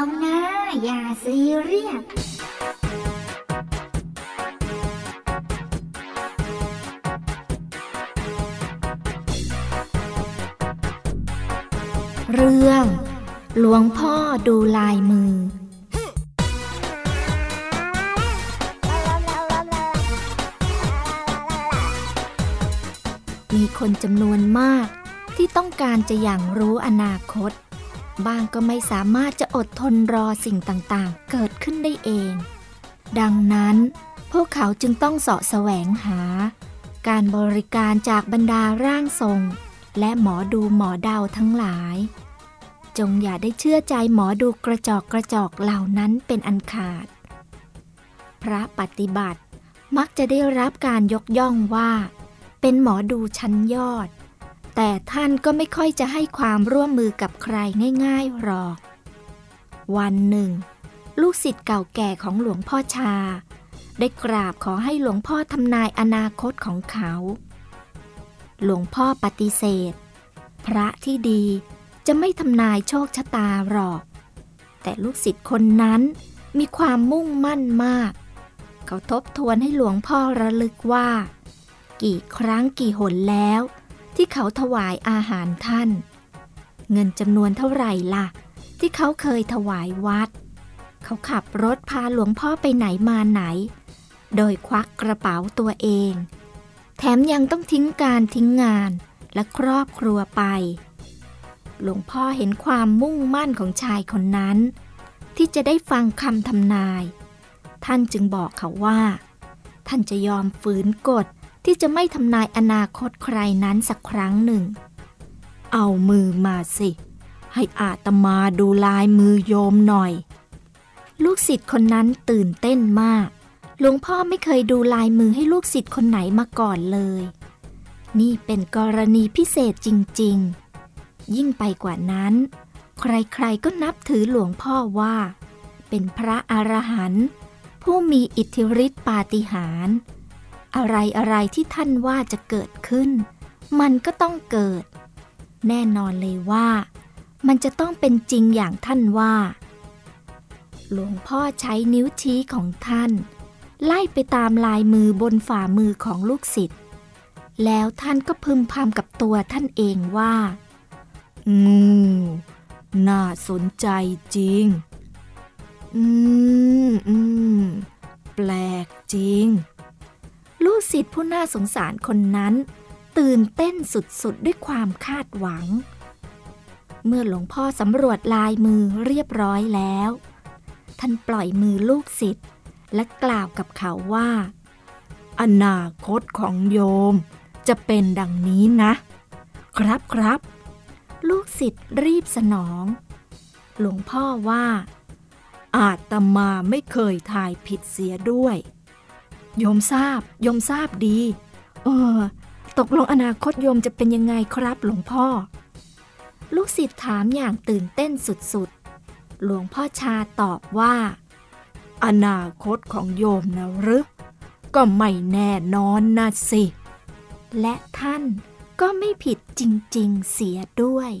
เอานะ อย่าซีเรียสเรื่อง หลวงพ่อดูลายมือ มีคนจำนวนมากที่ต้องการจะอย่างรู้อนาคต บางก็ไม่สามารถจะอดทนรอสิ่งต่างๆ เกิดขึ้นได้เอง ดังนั้น พวกเขาจึงต้องเสาะแสวงหา การบริการจากบรรดาร่างทรง และหมอดูหมอเดาทั้งหลาย จงอย่าได้เชื่อใจหมอดูกระจอกกระจอกเหล่านั้นเป็นอันขาด พระปฏิบัติมักจะได้รับการยกย่องว่า เป็นหมอดูชั้นยอด แต่ท่านก็ไม่ค่อยจะให้ความร่วมมือกับใครง่าย ๆหรอก วันหนึ่ง ลูกศิษย์เก่าแก่ของหลวงพ่อชา ได้กราบขอให้หลวงพ่อทำนายอนาคตของเขา หลวงพ่อปฏิเสธ พระที่ดีจะไม่ทำนายโชคชะตาหรอก แต่ลูกศิษย์คนนั้นมีความมุ่งมั่นมาก เขาทบทวนให้หลวงพ่อระลึกว่า กี่ครั้งกี่หนแล้ว ที่เขาถวายอาหารท่าน เงินจำนวนเท่าไหร่ล่ะ ที่เขาเคยถวายวัด เขาขับรถพาหลวงพ่อไปไหนมาไหน โดยควักกระเป๋าตัวเอง แถมยังต้องทิ้งการทิ้งงานและครอบครัวไป หลวงพ่อเห็นความมุ่งมั่นของชายคนนั้น ที่จะได้ฟังคำทำนาย ท่านจึงบอกเขาว่า ท่านจะยอมฝืนกฎ ที่จะไม่ทำนายอนาคตใครนั้นสักครั้งหนึ่ง เอามือมาสิ ให้อาตมาดูลายมือโยมหน่อย ลูกศิษย์คนนั้นตื่นเต้นมาก หลวงพ่อไม่เคยดูลายมือให้ลูกศิษย์คนไหนมาก่อนเลย นี่เป็นกรณีพิเศษจริง ๆ ยิ่งไปกว่านั้น ใครๆก็นับถือหลวงพ่อว่า เป็นพระอรหันต์ผู้มีอิทธิฤทธิปาฏิหาริย์ อะไรอะไรที่ท่านว่าจะเกิดขึ้น มันก็ต้องเกิด แน่นอนเลยว่า มันจะต้องเป็นจริงอย่างท่านว่า หลวงพ่อใช้นิ้วชี้ของท่าน ไล่ไปตามลายมือบนฝ่ามือของลูกศิษย์แล้วท่านก็พึมพำกับตัวท่านเองว่า งู น่าสนใจจริง อืม ผู้น่าสงสารคนนั้น ตื่นเต้นสุดๆ ด้วยความคาดหวัง เมื่อหลวงพ่อสำรวจลายมือเรียบร้อยแล้ว ท่านปล่อยมือลูกศิษย์และกล่าวกับเขาว่า อนาคตของโยมจะเป็นดังนี้นะ ครับครับ ลูกศิษย์รีบสนอง หลวงพ่อว่า อาตมาไม่เคยทายผิดเสียด้วย โยมทราบ โยมทราบดี เออ ตกลงอนาคตโยมจะเป็นยังไงครับหลวงพ่อ ลูกศิษย์ถามอย่างตื่นเต้นสุดๆ หลวงพ่อชาตอบว่า อนาคตของโยมนะหรือก็ไม่แน่นอนนะสิ และท่านก็ไม่ผิดจริงๆเสียด้วย